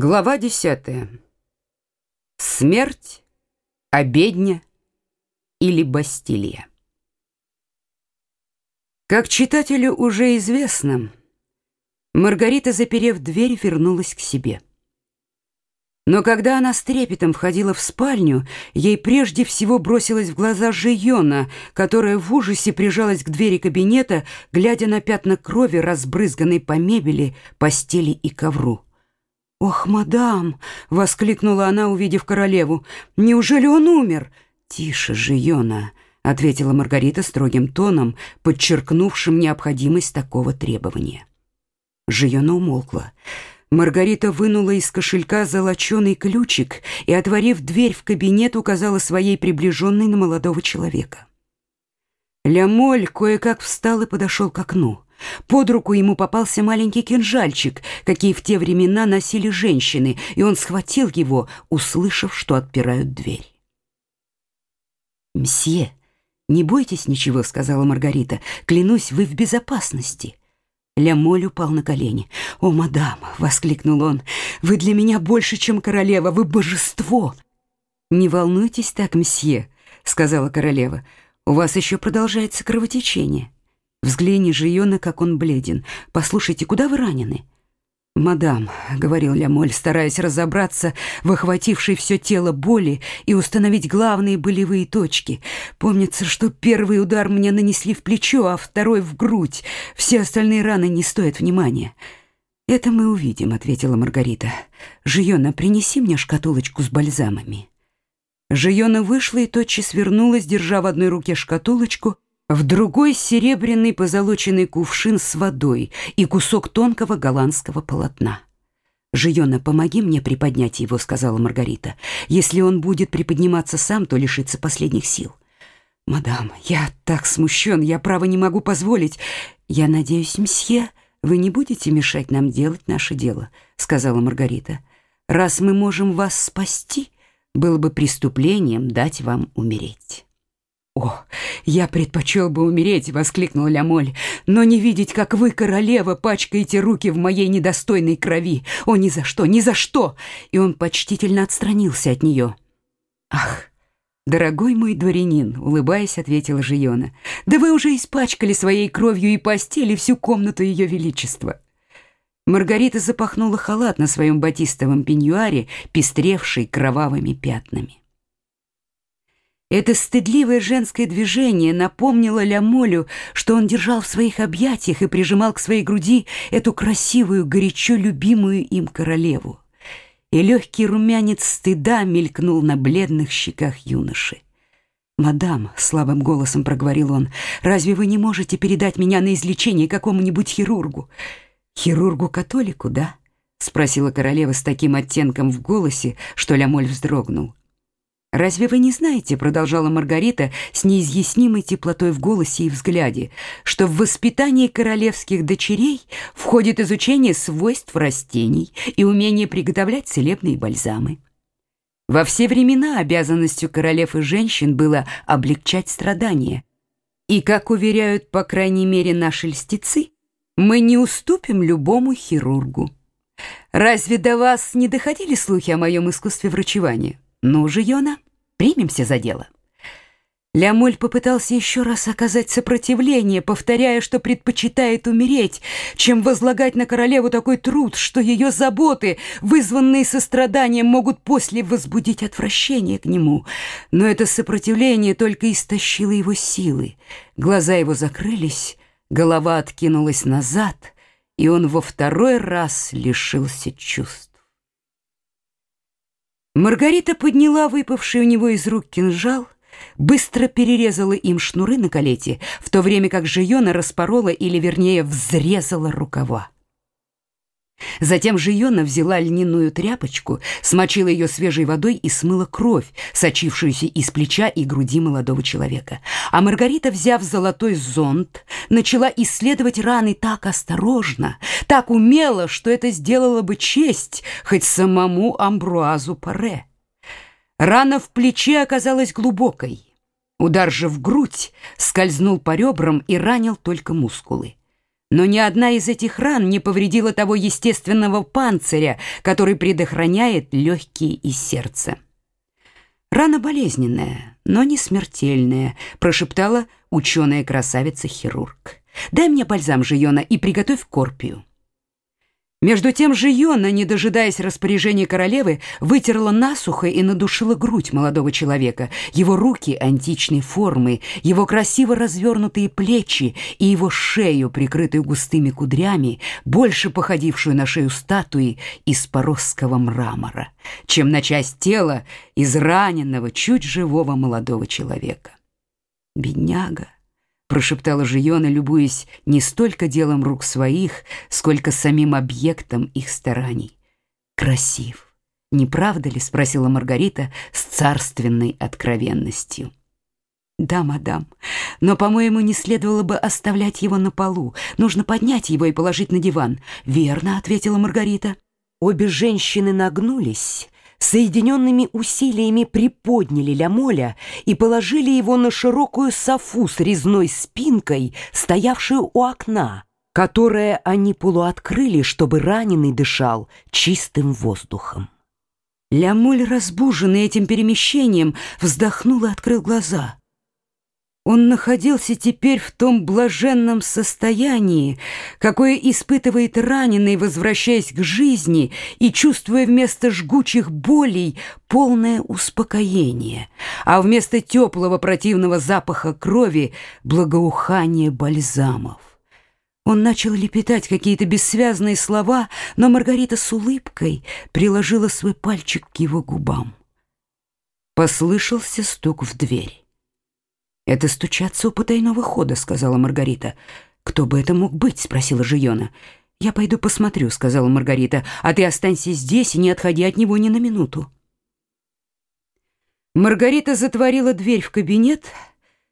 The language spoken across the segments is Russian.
Глава десятая. Смерть, обедня или Бастилия. Как читателю уже известно, Маргарита, заперев дверь, вернулась к себе. Но когда она с трепетом входила в спальню, ей прежде всего бросилась в глаза Жиона, которая в ужасе прижалась к двери кабинета, глядя на пятна крови, разбрызганной по мебели, постели и ковру. «Ох, мадам!» — воскликнула она, увидев королеву. «Неужели он умер?» «Тише, Жиона!» — ответила Маргарита строгим тоном, подчеркнувшим необходимость такого требования. Жиона умолкла. Маргарита вынула из кошелька золоченый ключик и, отворив дверь в кабинет, указала своей приближенной на молодого человека. Лямоль кое-как встал и подошел к окну. Под руку ему попался маленький кинжальчик, какие в те времена носили женщины, и он схватил его, услышав, что отпирают дверь. «Мсье, не бойтесь ничего», — сказала Маргарита. «Клянусь, вы в безопасности». Лямоль упал на колени. «О, мадам!» — воскликнул он. «Вы для меня больше, чем королева, вы божество!» «Не волнуйтесь так, мсье», — сказала королева. «У вас еще продолжается кровотечение. Взгляни же ее, на как он бледен. Послушайте, куда вы ранены?» «Мадам», — говорил Лямоль, стараясь разобраться в охватившей все тело боли и установить главные болевые точки. «Помнится, что первый удар мне нанесли в плечо, а второй — в грудь. Все остальные раны не стоят внимания». «Это мы увидим», — ответила Маргарита. «Жиона, принеси мне шкатулочку с бальзамами». Жиона вышла и тотчас вернулась, держа в одной руке шкатулочку — в другой серебряный позолоченный кувшин с водой и кусок тонкого голландского полотна. «Жиона, помоги мне приподнять его», — сказала Маргарита. «Если он будет приподниматься сам, то лишится последних сил». «Мадам, я так смущен, я, право, не могу позволить. Я надеюсь, мсье, вы не будете мешать нам делать наше дело», — сказала Маргарита. «Раз мы можем вас спасти, было бы преступлением дать вам умереть». «О, я предпочел бы умереть!» — воскликнул Лямоль. «Но не видеть, как вы, королева, пачкаете руки в моей недостойной крови! О, ни за что, ни за что!» И он почтительно отстранился от нее. «Ах, дорогой мой дворянин!» — улыбаясь, ответила Жиона. «Да вы уже испачкали своей кровью и постели всю комнату ее величества!» Маргарита запахнула халат на своем батистовом пеньюаре, пестревший кровавыми пятнами. Это стыдливое женское движение напомнило Лямолю, что он держал в своих объятиях и прижимал к своей груди эту красивую, горячо любимую им королеву. И легкий румянец стыда мелькнул на бледных щеках юноши. «Мадам», — слабым голосом проговорил он, — «разве вы не можете передать меня на излечение какому-нибудь хирургу?» «Хирургу-католику, да?» — спросила королева с таким оттенком в голосе, что Лямоль вздрогнул. «Разве вы не знаете, — продолжала Маргарита с неизъяснимой теплотой в голосе и взгляде, — что в воспитании королевских дочерей входит изучение свойств растений и умение приготовлять целебные бальзамы? Во все времена обязанностью королев и женщин было облегчать страдания. И, как уверяют, по крайней мере, наши льстецы, мы не уступим любому хирургу. Разве до вас не доходили слухи о моем искусстве врачевания?» «Ну же, Йона, примемся за дело». Лямоль попытался еще раз оказать сопротивление, повторяя, что предпочитает умереть, чем возлагать на королеву такой труд, что ее заботы, вызванные состраданием, могут после возбудить отвращение к нему. Но это сопротивление только истощило его силы. Глаза его закрылись, голова откинулась назад, и он во второй раз лишился чувств. Маргарита подняла выпавший у него из рук кинжал, быстро перерезала им шнуры на колете, в то время как Жиона распорола или, вернее, взрезала рукава. Затем Жиона взяла льняную тряпочку, смочила ее свежей водой и смыла кровь, сочившуюся из плеча и груди молодого человека. А Маргарита, взяв золотой зонт, начала исследовать раны так осторожно, так умело, что это сделало бы честь хоть самому Амбруазу Паре. Рана в плече оказалась глубокой. Удар же в грудь скользнул по ребрам и ранил только мускулы. Но ни одна из этих ран не повредила того естественного панциря, который предохраняет легкие и сердце. «Рана болезненная, но не смертельная», — прошептала ученая-красавица-хирург. «Дай мне бальзам Жиона и приготовь корпию». Между тем же Йона, не дожидаясь распоряжения королевы, вытерла насухо и надушила грудь молодого человека, его руки античной формы, его красиво развернутые плечи и его шею, прикрытую густыми кудрями, больше походившую на шею статуи из поросского мрамора, чем на часть тела израненного, чуть живого молодого человека. Бедняга! Прошептала Жиона, любуясь не столько делом рук своих, сколько самим объектом их стараний. Красив. Не правда ли, спросила Маргарита с царственной откровенностью. Да, мадам. Но, по-моему, не следовало бы оставлять его на полу. Нужно поднять его и положить на диван. Верно, ответила Маргарита. Обе женщины нагнулись соединенными усилиями приподняли Лямоля и положили его на широкую софу с резной спинкой, стоявшую у окна, которое они полуоткрыли, чтобы раненый дышал чистым воздухом. Лямоль, разбуженный этим перемещением, вздохнул и открыл глаза. Он находился теперь в том блаженном состоянии, какое испытывает раненый, возвращаясь к жизни и чувствуя вместо жгучих болей полное успокоение, а вместо теплого противного запаха крови благоухание бальзамов. Он начал лепетать какие-то бессвязные слова, но Маргарита с улыбкой приложила свой пальчик к его губам. Послышался стук в дверь. «Это стучаться у потайного хода», — сказала Маргарита. «Кто бы это мог быть?» — спросила Жиона. «Я пойду посмотрю», — сказала Маргарита, «а ты останься здесь и не отходи от него ни на минуту». Маргарита затворила дверь в кабинет,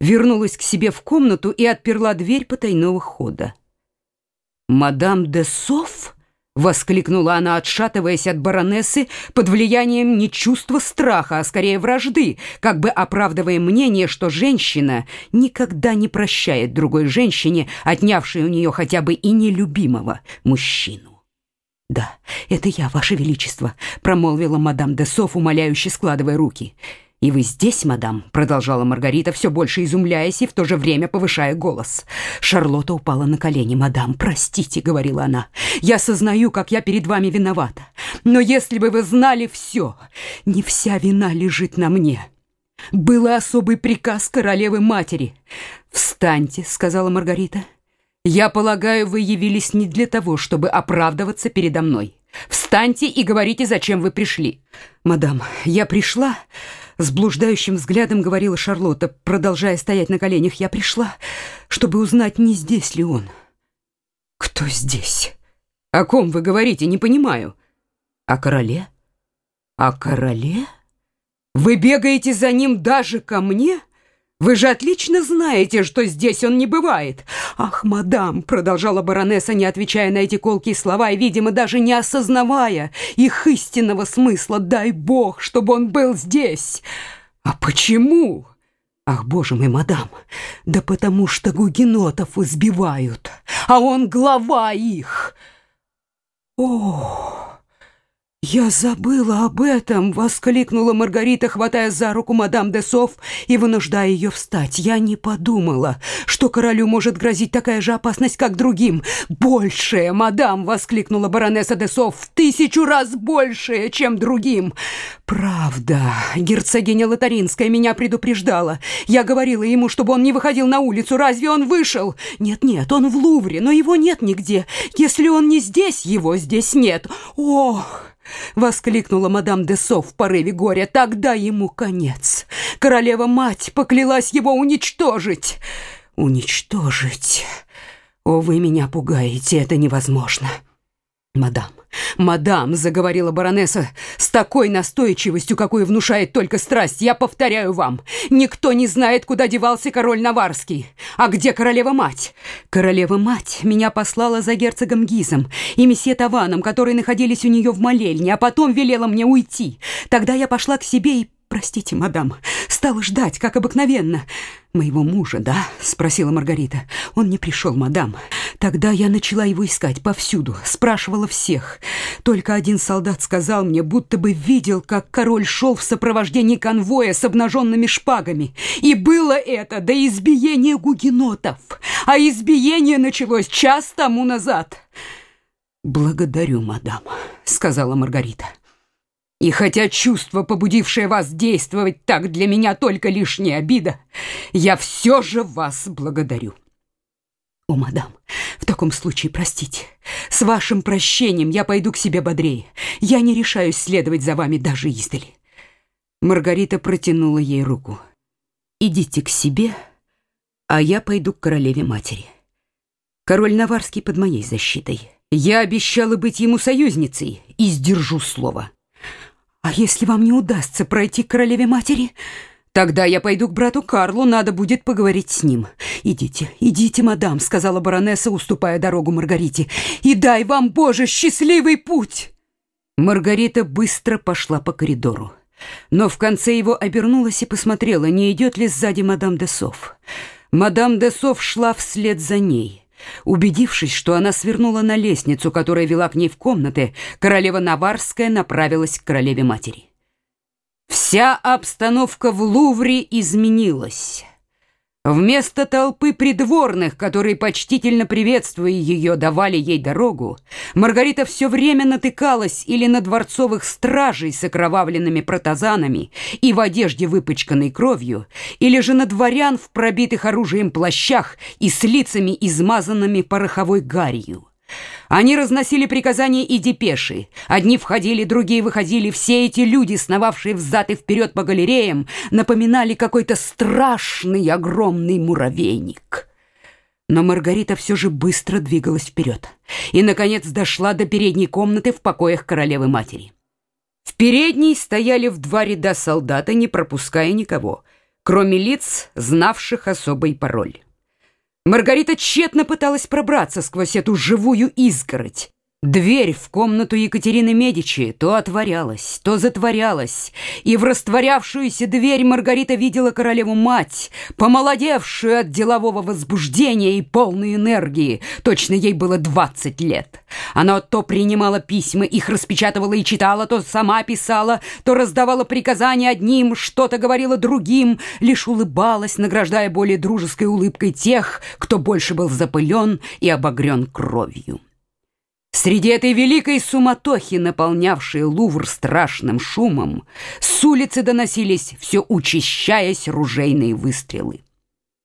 вернулась к себе в комнату и отперла дверь потайного хода. «Мадам де Софф?» Воскликнула она, отшатываясь от баронессы под влиянием не чувства страха, а скорее вражды, как бы оправдывая мнение, что женщина никогда не прощает другой женщине, отнявшей у нее хотя бы и нелюбимого мужчину. «Да, это я, Ваше Величество», — промолвила мадам де Соф, умоляюще складывая руки. «И вы здесь, мадам?» — продолжала Маргарита, все больше изумляясь и в то же время повышая голос. Шарлотта упала на колени. «Мадам, простите», — говорила она. «Я сознаю, как я перед вами виновата. Но если бы вы знали все, не вся вина лежит на мне». Был особый приказ королевы-матери. «Встаньте», — сказала Маргарита. «Я полагаю, вы явились не для того, чтобы оправдываться передо мной. Встаньте и говорите, зачем вы пришли». «Мадам, я пришла...» С блуждающим взглядом говорила Шарлотта, продолжая стоять на коленях. «Я пришла, чтобы узнать, не здесь ли он». «Кто здесь?» «О ком вы говорите? Не понимаю». «О короле?» «О короле? Вы бегаете за ним даже ко мне?» Вы же отлично знаете, что здесь он не бывает. Ах, мадам, продолжала баронесса, не отвечая на эти колкие слова и, видимо, даже не осознавая их истинного смысла. Дай бог, чтобы он был здесь. А почему? Ах, боже мой, мадам, да потому что гугенотов избивают, а он глава их. Ох! «Я забыла об этом!» — воскликнула Маргарита, хватая за руку мадам де Соф и вынуждая ее встать. «Я не подумала, что королю может грозить такая же опасность, как другим. Большая, мадам!» — воскликнула баронесса де Соф. «В тысячу раз большая, чем другим!» «Правда, герцогиня Лотаринская меня предупреждала. Я говорила ему, чтобы он не выходил на улицу. Разве он вышел? Нет-нет, он в Лувре, но его нет нигде. Если он не здесь, его здесь нет. Ох!» — воскликнула мадам де Соф в порыве горя. «Тогда ему конец. Королева-мать поклялась его уничтожить». «Уничтожить? О, вы меня пугаете, это невозможно». «Мадам, «Мадам», — заговорила баронесса, с такой настойчивостью, какую внушает только страсть, я повторяю вам, никто не знает, куда девался король Наварский. А где королева-мать? Королева-мать меня послала за герцогом Гизом и месье Таваном, которые находились у нее в молельне, а потом велела мне уйти. Тогда я пошла к себе и «Простите, мадам, стала ждать, как обыкновенно». «Моего мужа, да?» — спросила Маргарита. «Он не пришел, мадам. Тогда я начала его искать повсюду, спрашивала всех. Только один солдат сказал мне, будто бы видел, как король шел в сопровождении конвоя с обнаженными шпагами. И было это до избиения гугенотов. А избиение началось час тому назад. «Благодарю, мадам», — сказала Маргарита. И хотя чувство, побудившее вас действовать так, для меня только лишняя обида, я все же вас благодарю. О, мадам, в таком случае простите. С вашим прощением я пойду к себе бодрее. Я не решаюсь следовать за вами даже издали. Маргарита протянула ей руку. Идите к себе, а я пойду к королеве-матери. Король Наварский под моей защитой. Я обещала быть ему союзницей и сдержу слово. А если вам не удастся пройти к королеве-матери, тогда я пойду к брату Карлу, надо будет поговорить с ним. Идите, идите, мадам, сказала баронесса, уступая дорогу Маргарите. И дай вам, Боже, счастливый путь. Маргарита быстро пошла по коридору. Но в конце его обернулась и посмотрела, не идет ли сзади мадам де Соф. Мадам де Соф шла вслед за ней. Убедившись, что она свернула на лестницу, которая вела к ней в комнаты, королева Наварская направилась к королеве-матери. Вся обстановка в Лувре изменилась. Вместо толпы придворных, которые почтительно приветствуя ее давали ей дорогу, Маргарита все время натыкалась или на дворцовых стражей с окровавленными протазанами и в одежде, выпачканной кровью, или же на дворян в пробитых оружием плащах и с лицами, измазанными пороховой гарью. Они разносили приказания и депеши. Одни входили, другие выходили. Все эти люди, сновавшие взад и вперед по галереям, напоминали какой-то страшный огромный муравейник. Но Маргарита все же быстро двигалась вперед и, наконец, дошла до передней комнаты в покоях королевы-матери. В передней стояли в два ряда солдата, не пропуская никого, кроме лиц, знавших особый пароль. Маргарита тщетно пыталась пробраться сквозь эту живую изгородь. Дверь в комнату Екатерины Медичи то отворялась, то затворялась, и в растворявшуюся дверь Маргарита видела королеву-мать, помолодевшую от делового возбуждения и полной энергии. Точно ей было двадцать лет. Она то принимала письма, их распечатывала и читала, то сама писала, то раздавала приказания одним, что-то говорила другим, лишь улыбалась, награждая более дружеской улыбкой тех, кто больше был запылен и обогрен кровью. Среди этой великой суматохи, наполнявшей Лувр страшным шумом, с улицы доносились, все учащаясь, ружейные выстрелы.